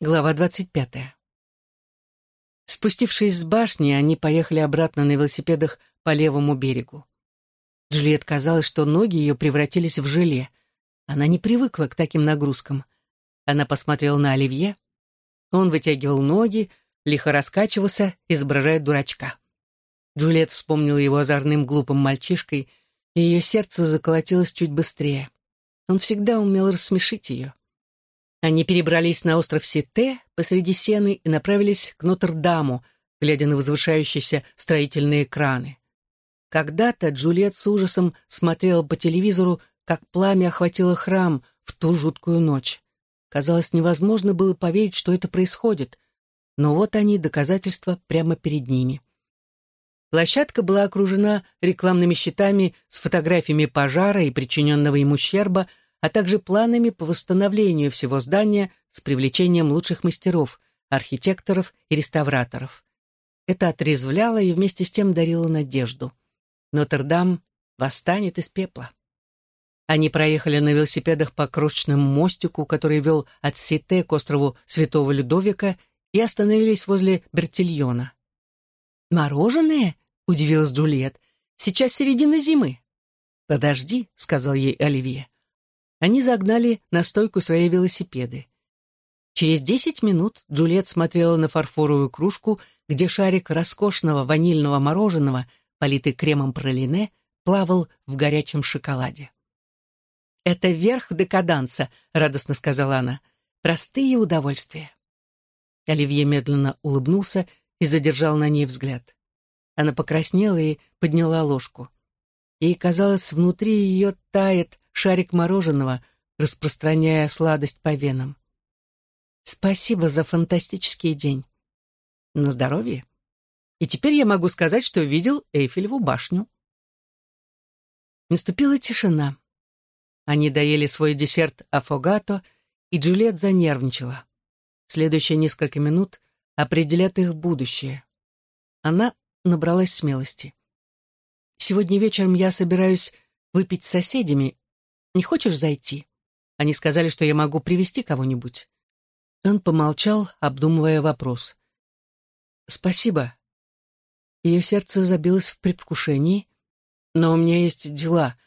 Глава двадцать пятая. Спустившись с башни, они поехали обратно на велосипедах по левому берегу. Джульет казалось, что ноги ее превратились в желе. Она не привыкла к таким нагрузкам. Она посмотрела на Оливье. Он вытягивал ноги, лихо раскачивался, изображая дурачка. Джульет вспомнила его озорным глупым мальчишкой, и ее сердце заколотилось чуть быстрее. Он всегда умел рассмешить ее. Они перебрались на остров Сите посреди сены и направились к Нотр-Даму, глядя на возвышающиеся строительные краны. Когда-то Джульет с ужасом смотрела по телевизору, как пламя охватило храм в ту жуткую ночь. Казалось, невозможно было поверить, что это происходит. Но вот они, доказательства, прямо перед ними. Площадка была окружена рекламными щитами с фотографиями пожара и причиненного им ущерба, а также планами по восстановлению всего здания с привлечением лучших мастеров, архитекторов и реставраторов. Это отрезвляло и вместе с тем дарило надежду. Нотр-Дам восстанет из пепла. Они проехали на велосипедах по крошечному мостику, который вел от Сите к острову Святого Людовика, и остановились возле Бертильона. «Мороженое?» — удивилась Джульет. «Сейчас середина зимы». «Подожди», — сказал ей Оливье. Они загнали на стойку свои велосипеды. Через десять минут Джульет смотрела на фарфоровую кружку, где шарик роскошного ванильного мороженого, политый кремом пролине, плавал в горячем шоколаде. «Это верх декаданса», — радостно сказала она. «Простые удовольствия». Оливье медленно улыбнулся и задержал на ней взгляд. Она покраснела и подняла ложку. Ей казалось, внутри ее тает шарик мороженого, распространяя сладость по венам. Спасибо за фантастический день. На здоровье. И теперь я могу сказать, что видел Эйфелеву башню. Наступила тишина. Они доели свой десерт афогато, и Джульет занервничала. Следующие несколько минут определят их будущее. Она набралась смелости. «Сегодня вечером я собираюсь выпить с соседями не хочешь зайти? Они сказали, что я могу привести кого-нибудь». Он помолчал, обдумывая вопрос. «Спасибо». Ее сердце забилось в предвкушении. «Но у меня есть дела.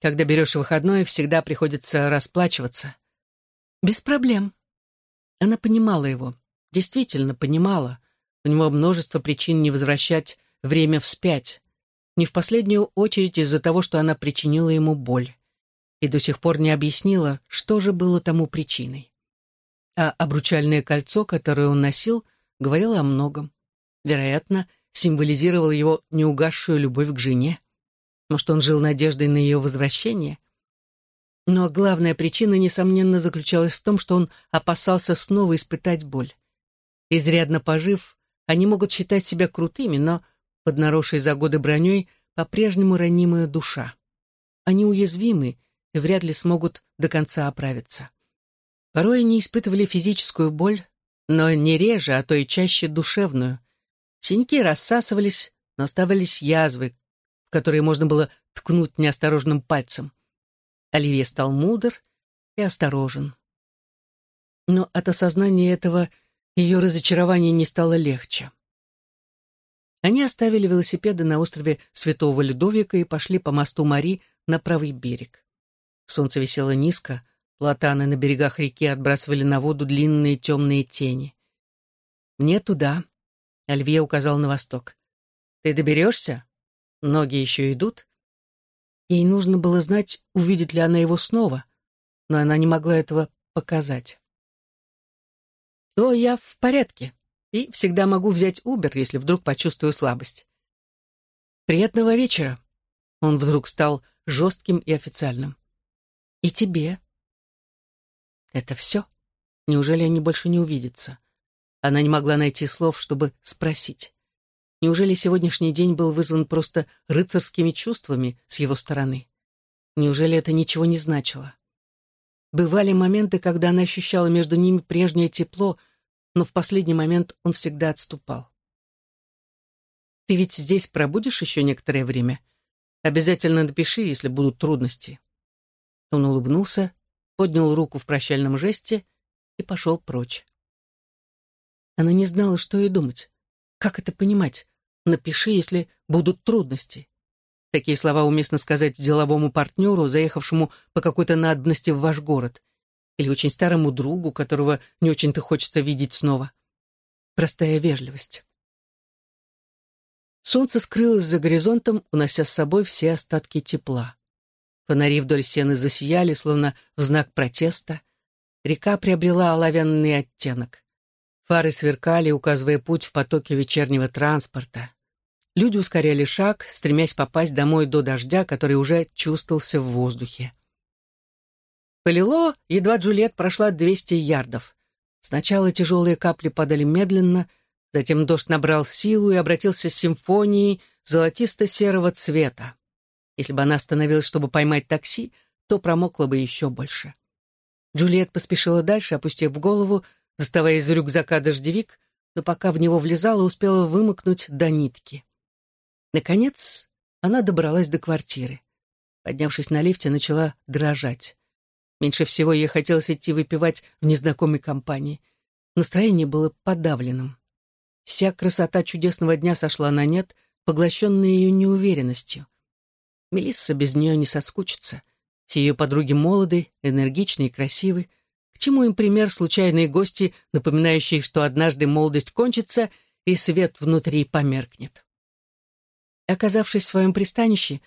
Когда берешь выходной, всегда приходится расплачиваться». «Без проблем». Она понимала его, действительно понимала. У него множество причин не возвращать время вспять. Не в последнюю очередь из-за того, что она причинила ему боль и до сих пор не объяснила, что же было тому причиной. А обручальное кольцо, которое он носил, говорило о многом. Вероятно, символизировало его неугасшую любовь к жене. Может, он жил надеждой на ее возвращение? Но главная причина, несомненно, заключалась в том, что он опасался снова испытать боль. Изрядно пожив, они могут считать себя крутыми, но под наросшей за годы броней по-прежнему ранимая душа. Они уязвимы, и вряд ли смогут до конца оправиться. Порой они испытывали физическую боль, но не реже, а то и чаще душевную. Синяки рассасывались, но оставались язвы, в которые можно было ткнуть неосторожным пальцем. Оливье стал мудр и осторожен. Но от осознания этого ее разочарование не стало легче. Они оставили велосипеды на острове Святого Людовика и пошли по мосту Мари на правый берег. Солнце висело низко, платаны на берегах реки отбрасывали на воду длинные темные тени. «Мне туда», — Альвия указал на восток. «Ты доберешься? Ноги еще идут?» Ей нужно было знать, увидит ли она его снова, но она не могла этого показать. «То я в порядке и всегда могу взять Убер, если вдруг почувствую слабость». «Приятного вечера!» Он вдруг стал жестким и официальным. И тебе. Это все? Неужели они больше не увидятся? Она не могла найти слов, чтобы спросить. Неужели сегодняшний день был вызван просто рыцарскими чувствами с его стороны? Неужели это ничего не значило? Бывали моменты, когда она ощущала между ними прежнее тепло, но в последний момент он всегда отступал. «Ты ведь здесь пробудешь еще некоторое время? Обязательно напиши, если будут трудности». Он улыбнулся, поднял руку в прощальном жесте и пошел прочь. Она не знала, что и думать. Как это понимать? Напиши, если будут трудности. Такие слова уместно сказать деловому партнеру, заехавшему по какой-то надобности в ваш город. Или очень старому другу, которого не очень-то хочется видеть снова. Простая вежливость. Солнце скрылось за горизонтом, унося с собой все остатки тепла. Фонари вдоль сены засияли, словно в знак протеста. Река приобрела оловянный оттенок. Фары сверкали, указывая путь в потоке вечернего транспорта. Люди ускоряли шаг, стремясь попасть домой до дождя, который уже чувствовался в воздухе. Полило, едва Джульет прошла 200 ярдов. Сначала тяжелые капли падали медленно, затем дождь набрал силу и обратился с симфонией золотисто-серого цвета. Если бы она остановилась, чтобы поймать такси, то промокла бы еще больше. Джульет поспешила дальше, опустив голову, доставая из рюкзака дождевик, но пока в него влезала, успела вымокнуть до нитки. Наконец, она добралась до квартиры. Поднявшись на лифте, начала дрожать. Меньше всего ей хотелось идти выпивать в незнакомой компании. Настроение было подавленным. Вся красота чудесного дня сошла на нет, поглощенная ее неуверенностью. Мелисса без нее не соскучится. Все ее подруги молоды, энергичны и красивы. К чему им пример случайные гости, напоминающие, что однажды молодость кончится и свет внутри померкнет? Оказавшись в своем пристанище,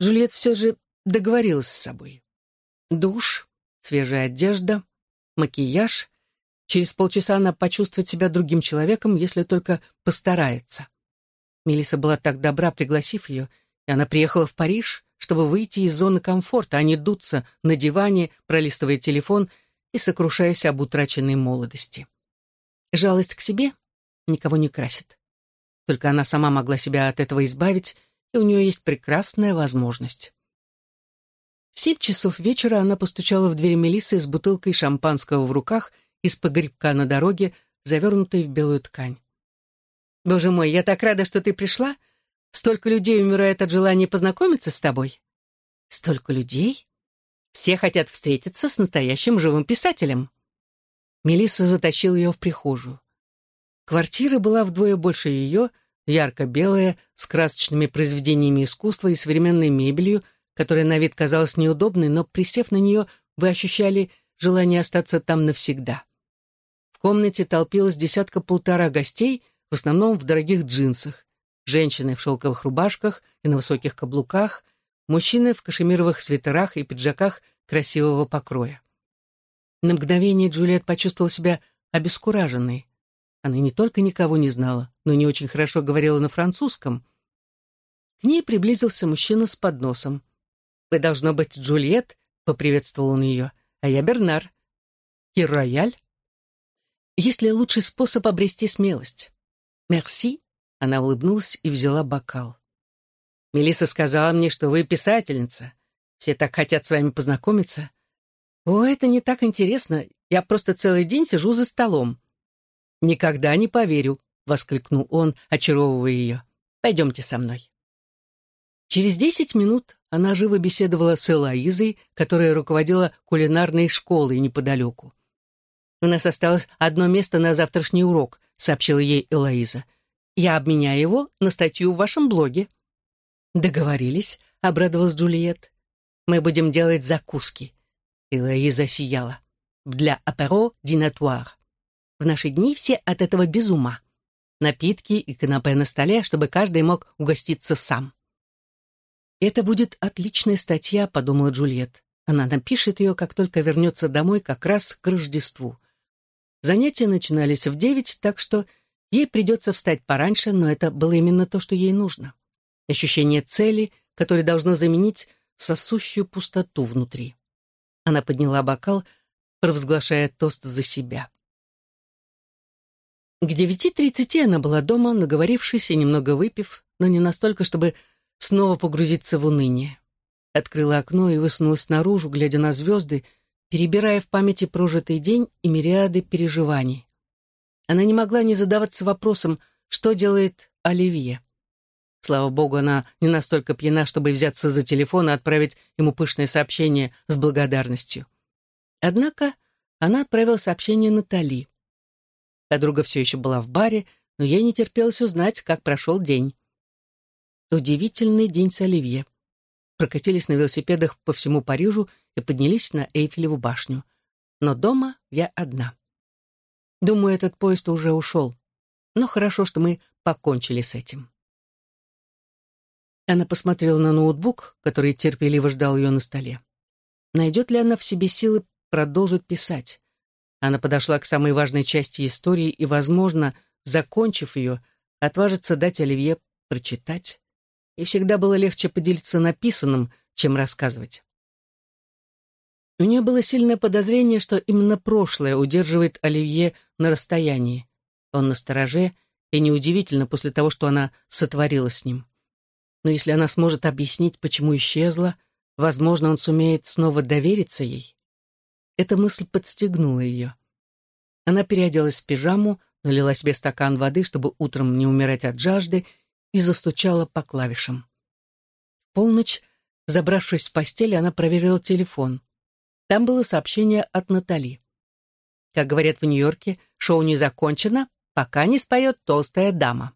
Жюльет все же договорилась с собой. Душ, свежая одежда, макияж. Через полчаса она почувствует себя другим человеком, если только постарается. Мелиса была так добра, пригласив ее, и она приехала в Париж, чтобы выйти из зоны комфорта, а не дуться на диване, пролистывая телефон и сокрушаясь об утраченной молодости. Жалость к себе никого не красит. Только она сама могла себя от этого избавить, и у нее есть прекрасная возможность. В семь часов вечера она постучала в дверь Мелиссы с бутылкой шампанского в руках из погребка на дороге, завернутой в белую ткань. «Боже мой, я так рада, что ты пришла!» Столько людей умирает от желания познакомиться с тобой. Столько людей? Все хотят встретиться с настоящим живым писателем. Мелисса затащил ее в прихожую. Квартира была вдвое больше ее, ярко-белая, с красочными произведениями искусства и современной мебелью, которая на вид казалась неудобной, но, присев на нее, вы ощущали желание остаться там навсегда. В комнате толпилось десятка-полтора гостей, в основном в дорогих джинсах женщины в шелковых рубашках и на высоких каблуках, мужчины в кашемировых свитерах и пиджаках красивого покроя. На мгновение Джульет почувствовала себя обескураженной. Она не только никого не знала, но не очень хорошо говорила на французском. К ней приблизился мужчина с подносом. «Вы, должно быть, Джульет», — поприветствовал он ее, — «а я Бернар». «Кир-рояль?» «Есть ли лучший способ обрести смелость?» «Мерси», она улыбнулась и взяла бокал. Мелисса сказала мне, что вы писательница. Все так хотят с вами познакомиться. О, это не так интересно. Я просто целый день сижу за столом. Никогда не поверю, воскликнул он, очаровывая ее. Пойдемте со мной. Через десять минут она живо беседовала с Элоизой, которая руководила кулинарной школой неподалеку. «У нас осталось одно место на завтрашний урок», — сообщила ей Элоиза. Я обменяю его на статью в вашем блоге». «Договорились», — обрадовалась Джульет. «Мы будем делать закуски». И Лоиза сияла. «Для аперо динатуар. В наши дни все от этого без ума. Напитки и канапе на столе, чтобы каждый мог угоститься сам». «Это будет отличная статья», — подумала Джульет. Она напишет ее, как только вернется домой, как раз к Рождеству. Занятия начинались в девять, так что Ей придется встать пораньше, но это было именно то, что ей нужно. Ощущение цели, которое должно заменить сосущую пустоту внутри. Она подняла бокал, провозглашая тост за себя. К девяти тридцати она была дома, наговорившись и немного выпив, но не настолько, чтобы снова погрузиться в уныние. Открыла окно и высунулась наружу, глядя на звезды, перебирая в памяти прожитый день и мириады переживаний. Она не могла не задаваться вопросом, что делает Оливье. Слава богу, она не настолько пьяна, чтобы взяться за телефон и отправить ему пышное сообщение с благодарностью. Однако она отправила сообщение Натали. Подруга все еще была в баре, но ей не терпелось узнать, как прошел день. Удивительный день с Оливье. Прокатились на велосипедах по всему Парижу и поднялись на Эйфелеву башню. Но дома я одна. Думаю, этот поезд уже ушел. Но хорошо, что мы покончили с этим. Она посмотрела на ноутбук, который терпеливо ждал ее на столе. Найдет ли она в себе силы продолжить писать? Она подошла к самой важной части истории и, возможно, закончив ее, отважится дать Оливье прочитать. И всегда было легче поделиться написанным, чем рассказывать. У нее было сильное подозрение, что именно прошлое удерживает Оливье на расстоянии. Он на стороже, и неудивительно после того, что она сотворила с ним. Но если она сможет объяснить, почему исчезла, возможно, он сумеет снова довериться ей. Эта мысль подстегнула ее. Она переоделась в пижаму, налила себе стакан воды, чтобы утром не умирать от жажды, и застучала по клавишам. Полночь, забравшись в постель, она проверила телефон. Там было сообщение от Натали. Как говорят в Нью-Йорке, шоу не закончено, пока не споет толстая дама.